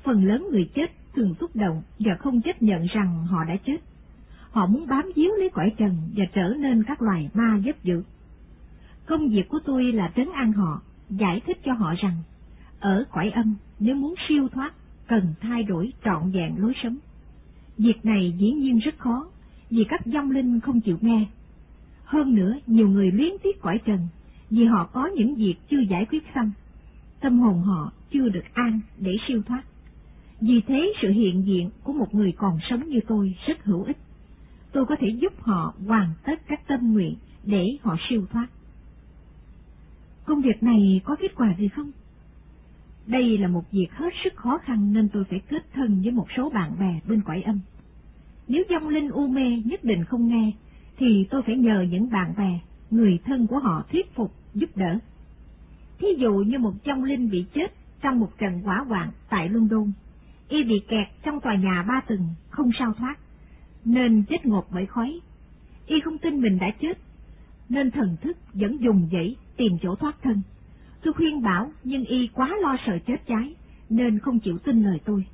Phần lớn người chết thường xúc động và không chấp nhận rằng họ đã chết. Họ muốn bám víu lấy cõi trần và trở nên các loài ma dấp dữ. Công việc của tôi là trấn an họ, giải thích cho họ rằng, ở cõi âm, nếu muốn siêu thoát, cần thay đổi trọn vẹn lối sống. Việc này dĩ nhiên rất khó, vì các vong linh không chịu nghe. Hơn nữa, nhiều người luyến tiếc cõi trần, vì họ có những việc chưa giải quyết xong. Tâm hồn họ chưa được an để siêu thoát. Vì thế sự hiện diện của một người còn sống như tôi rất hữu ích. Tôi có thể giúp họ hoàn tất các tâm nguyện để họ siêu thoát. Công việc này có kết quả gì không? Đây là một việc hết sức khó khăn nên tôi phải kết thân với một số bạn bè bên cõi âm. Nếu dòng linh u mê nhất định không nghe, thì tôi phải nhờ những bạn bè, người thân của họ thuyết phục, giúp đỡ. Thí dụ như một dòng linh bị chết trong một trận hỏa hoạn tại London, y bị kẹt trong tòa nhà ba tầng, không sao thoát, nên chết ngột bởi khói. Y không tin mình đã chết, nên thần thức vẫn dùng dãy tìm chỗ thoát thân. Tôi khuyên bảo nhưng y quá lo sợ chết cháy, nên không chịu tin lời tôi.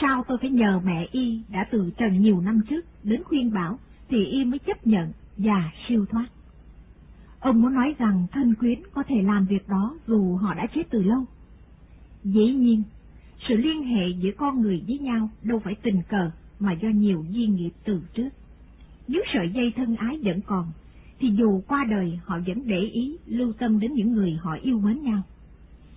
Sao tôi phải nhờ mẹ y đã từ trần nhiều năm trước đến khuyên bảo thì y mới chấp nhận và siêu thoát. Ông muốn nói rằng thân quyến có thể làm việc đó dù họ đã chết từ lâu. Dĩ nhiên, sự liên hệ giữa con người với nhau đâu phải tình cờ mà do nhiều duyên nghiệp từ trước. Nếu sợi dây thân ái vẫn còn, thì dù qua đời họ vẫn để ý lưu tâm đến những người họ yêu mến nhau.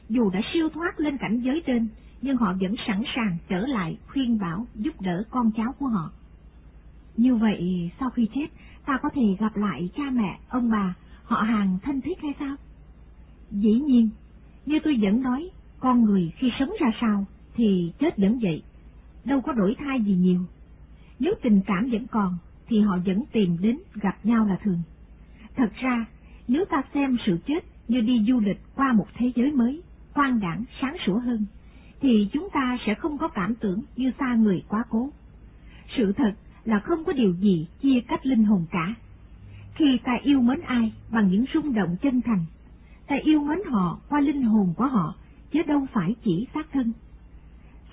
Dù đã siêu thoát lên cảnh giới trên, nhưng họ vẫn sẵn sàng trở lại khuyên bảo giúp đỡ con cháu của họ. Như vậy, sau khi chết, ta có thể gặp lại cha mẹ, ông bà, họ hàng thân thiết hay sao? Dĩ nhiên, như tôi vẫn nói, con người khi sống ra sao thì chết vẫn vậy, đâu có đổi thay gì nhiều. Nếu tình cảm vẫn còn, thì họ vẫn tìm đến gặp nhau là thường. Thật ra, nếu ta xem sự chết như đi du lịch qua một thế giới mới, khoan đẳng, sáng sủa hơn, thì chúng ta sẽ không có cảm tưởng như xa người quá cố. Sự thật là không có điều gì chia cách linh hồn cả. Khi ta yêu mến ai bằng những rung động chân thành, ta yêu mến họ qua linh hồn của họ, chứ đâu phải chỉ xác thân.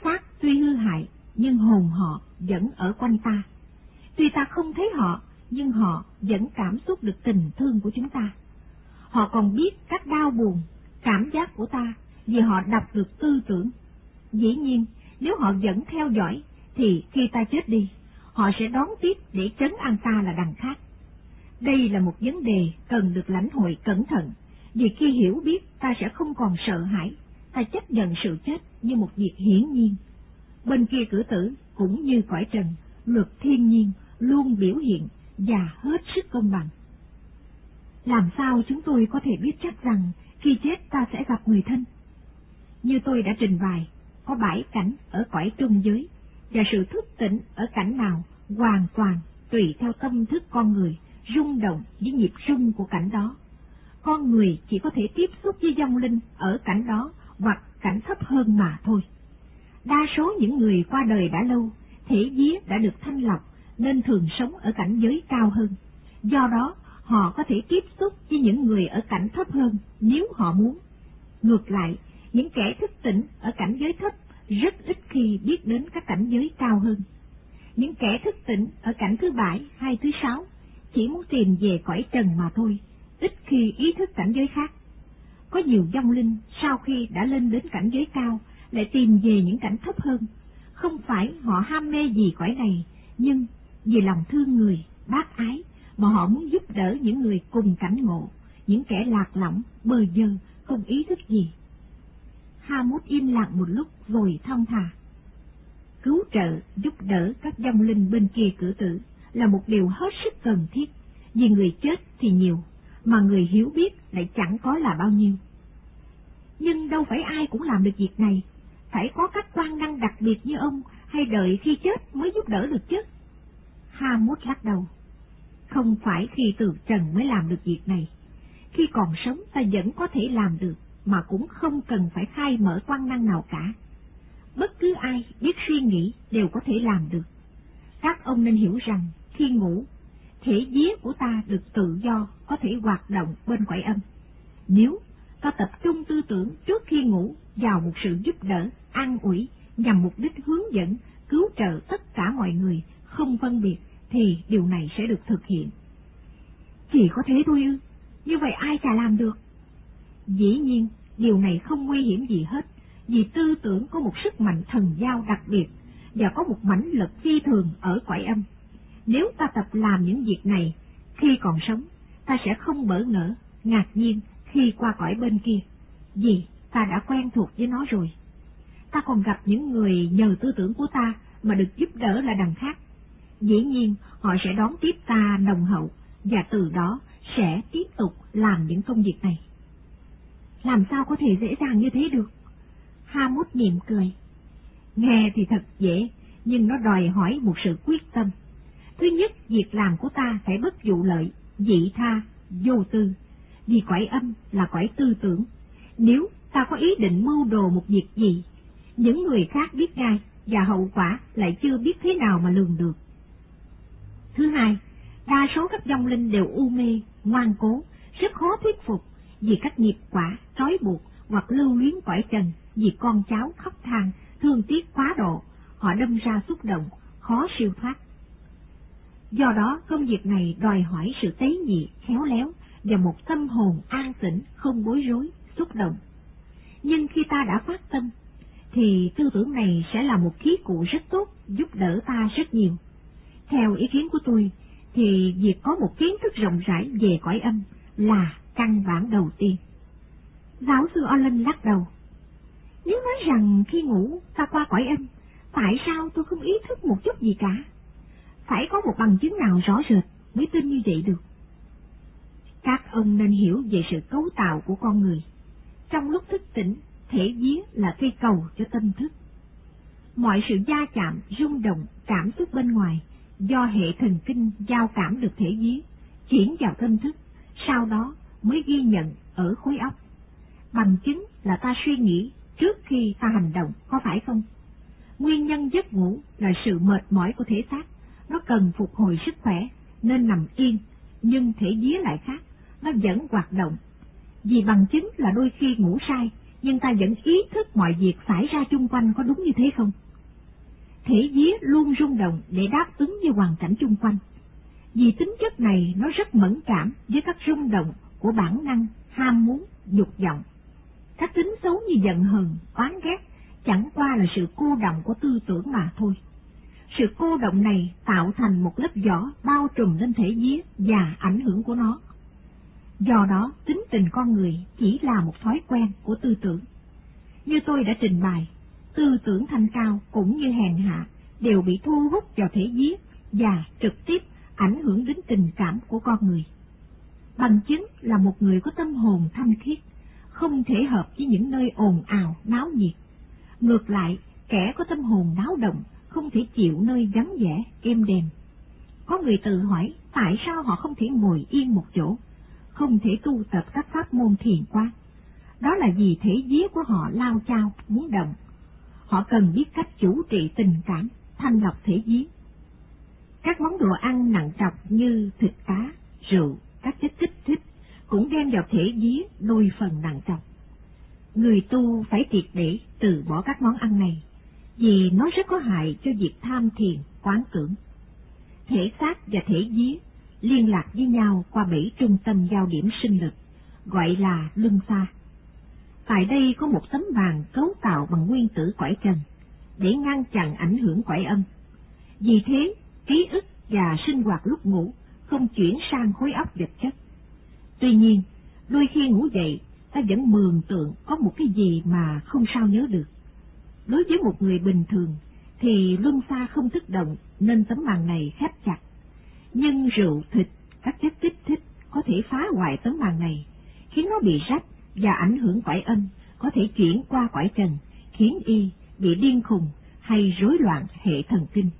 Xác tuy hư hại, nhưng hồn họ vẫn ở quanh ta. Tuy ta không thấy họ, nhưng họ vẫn cảm xúc được tình thương của chúng ta. Họ còn biết các đau buồn, cảm giác của ta vì họ đọc được tư tưởng. Dĩ nhiên, nếu họ vẫn theo dõi, thì khi ta chết đi, họ sẽ đón tiếp để trấn an ta là đằng khác. Đây là một vấn đề cần được lãnh hội cẩn thận, vì khi hiểu biết ta sẽ không còn sợ hãi, ta chấp nhận sự chết như một việc hiển nhiên. Bên kia cử tử cũng như cõi trần, luật thiên nhiên luôn biểu hiện và hết sức công bằng. Làm sao chúng tôi có thể biết chắc rằng khi chết ta sẽ gặp người thân? Như tôi đã trình bày, có bảy cảnh ở cõi trung giới, và sự thức tỉnh ở cảnh nào hoàn toàn tùy theo tâm thức con người, rung động với nhịp rung của cảnh đó. Con người chỉ có thể tiếp xúc với dòng linh ở cảnh đó hoặc cảnh thấp hơn mà thôi. Đa số những người qua đời đã lâu, thể vía đã được thanh lọc nên thường sống ở cảnh giới cao hơn. Do đó, họ có thể tiếp xúc với những người ở cảnh thấp hơn nếu họ muốn. Ngược lại, những kẻ thức tỉnh ở cảnh giới thấp rất ít khi biết đến các cảnh giới cao hơn. Những kẻ thức tỉnh ở cảnh thứ bảy hay thứ sáu chỉ muốn tìm về cõi trần mà thôi, ít khi ý thức cảnh giới khác. Có nhiều vong linh sau khi đã lên đến cảnh giới cao lại tìm về những cảnh thấp hơn. Không phải họ ham mê gì cõi này, nhưng vì lòng thương người, bác ái, mà họ muốn giúp đỡ những người cùng cảnh ngộ, những kẻ lạc lõng, bờ dơ, không ý thức gì. Hamut im lặng một lúc rồi thông thả. cứu trợ, giúp đỡ các dòng linh bên kia cử tử là một điều hết sức cần thiết, vì người chết thì nhiều, mà người hiếu biết lại chẳng có là bao nhiêu. Nhưng đâu phải ai cũng làm được việc này, phải có các quan năng đặc biệt như ông hay đợi khi chết mới giúp đỡ được chứ. Ha mốt lắc đầu. Không phải khi từ trần mới làm được việc này. Khi còn sống ta vẫn có thể làm được, mà cũng không cần phải khai mở quan năng nào cả. Bất cứ ai biết suy nghĩ đều có thể làm được. Các ông nên hiểu rằng, khi ngủ, thể vía của ta được tự do có thể hoạt động bên quải âm. Nếu ta tập trung tư tưởng trước khi ngủ vào một sự giúp đỡ, an ủi, nhằm mục đích hướng dẫn, cứu trợ tất cả mọi người, không phân biệt, thì điều này sẽ được thực hiện. Chỉ có thế thôi ư, như vậy ai chả làm được? Dĩ nhiên, điều này không nguy hiểm gì hết, vì tư tưởng có một sức mạnh thần giao đặc biệt, và có một mãnh lực phi thường ở quải âm. Nếu ta tập làm những việc này, khi còn sống, ta sẽ không bỡ ngỡ, ngạc nhiên khi qua cõi bên kia, vì ta đã quen thuộc với nó rồi. Ta còn gặp những người nhờ tư tưởng của ta mà được giúp đỡ là đằng khác. Dĩ nhiên, họ sẽ đón tiếp ta nồng hậu, và từ đó sẽ tiếp tục làm những công việc này. Làm sao có thể dễ dàng như thế được? Hamut mỉm cười. Nghe thì thật dễ, nhưng nó đòi hỏi một sự quyết tâm. Thứ nhất, việc làm của ta phải bất vụ lợi, dị tha, vô tư, vì cõi âm là cõi tư tưởng. Nếu ta có ý định mưu đồ một việc gì, những người khác biết ngay và hậu quả lại chưa biết thế nào mà lường được. Thứ hai, đa số các dòng linh đều u mê, ngoan cố, rất khó thuyết phục vì các nghiệp quả, trói buộc hoặc lưu luyến cõi trần vì con cháu khóc than, thương tiếc quá độ, họ đâm ra xúc động, khó siêu thoát. Do đó, công việc này đòi hỏi sự tế nhị, khéo léo và một tâm hồn an tĩnh, không bối rối, xúc động. Nhưng khi ta đã phát tâm, thì tư tưởng này sẽ là một khí cụ rất tốt, giúp đỡ ta rất nhiều. Theo ý kiến của tôi, thì việc có một kiến thức rộng rãi về cõi âm là căn bản đầu tiên. Giáo sư Olin lắc đầu. Nếu nói rằng khi ngủ ta qua cõi âm, tại sao tôi không ý thức một chút gì cả? Phải có một bằng chứng nào rõ rệt mới tin như vậy được. Các ông nên hiểu về sự cấu tạo của con người. Trong lúc thức tỉnh, thể vía là cây cầu cho tâm thức. Mọi sự gia chạm, rung động, cảm xúc bên ngoài do hệ thần kinh giao cảm được thể vía, chuyển vào tâm thức, sau đó mới ghi nhận ở khối óc. Bằng chứng là ta suy nghĩ trước khi ta hành động, có phải không? Nguyên nhân giấc ngủ là sự mệt mỏi của thể xác, nó cần phục hồi sức khỏe, nên nằm yên, nhưng thể vía lại khác, nó vẫn hoạt động. Vì bằng chứng là đôi khi ngủ sai, nhưng ta vẫn ý thức mọi việc xảy ra chung quanh có đúng như thế không? Thể vía luôn rung động để đáp ứng với hoàn cảnh chung quanh. Vì tính chất này nó rất mẫn cảm với các rung động của bản năng, ham muốn, dục vọng. Các tính xấu như giận hờn, oán ghét chẳng qua là sự cô động của tư tưởng mà thôi. Sự cô động này tạo thành một lớp vỏ bao trùm lên thể vía và ảnh hưởng của nó. Do đó, tính tình con người chỉ là một thói quen của tư tưởng. Như tôi đã trình bày, tư tưởng thanh cao cũng như hèn hạ đều bị thu hút vào thể giết và trực tiếp ảnh hưởng đến tình cảm của con người. Bằng chứng là một người có tâm hồn thanh khiết, không thể hợp với những nơi ồn ào, náo nhiệt. Ngược lại, kẻ có tâm hồn náo động không thể chịu nơi vắng vẻ, êm đềm. Có người tự hỏi tại sao họ không thể ngồi yên một chỗ, không thể tu tập các pháp môn thiền quan. Đó là vì thể vía của họ lao chao, muốn động. Họ cần biết cách chủ trị tình cảm, thanh lọc thể dí Các món đồ ăn nặng trọc như thịt cá, rượu, các chất kích thích cũng đem vào thể dí đôi phần nặng trọc. Người tu phải triệt để từ bỏ các món ăn này, vì nó rất có hại cho việc tham thiền, quán tưởng. Thể xác và thể dí liên lạc với nhau qua bảy trung tâm giao điểm sinh lực, gọi là luân xa. Tại đây có một tấm vàng cấu tạo bằng nguyên tử cõi trần, để ngăn chặn ảnh hưởng cõi âm. Vì thế, ký ức và sinh hoạt lúc ngủ không chuyển sang khối óc vật chất. Tuy nhiên, đôi khi ngủ dậy, ta vẫn mường tượng có một cái gì mà không sao nhớ được. Đối với một người bình thường, thì luân xa không thức động nên tấm màn này khép chặt. Nhưng rượu, thịt, các chất kích thích có thể phá hoại tấm màn này, khiến nó bị rách và ảnh hưởng quải âm, có thể chuyển qua quải trần, khiến y bị điên khùng hay rối loạn hệ thần kinh.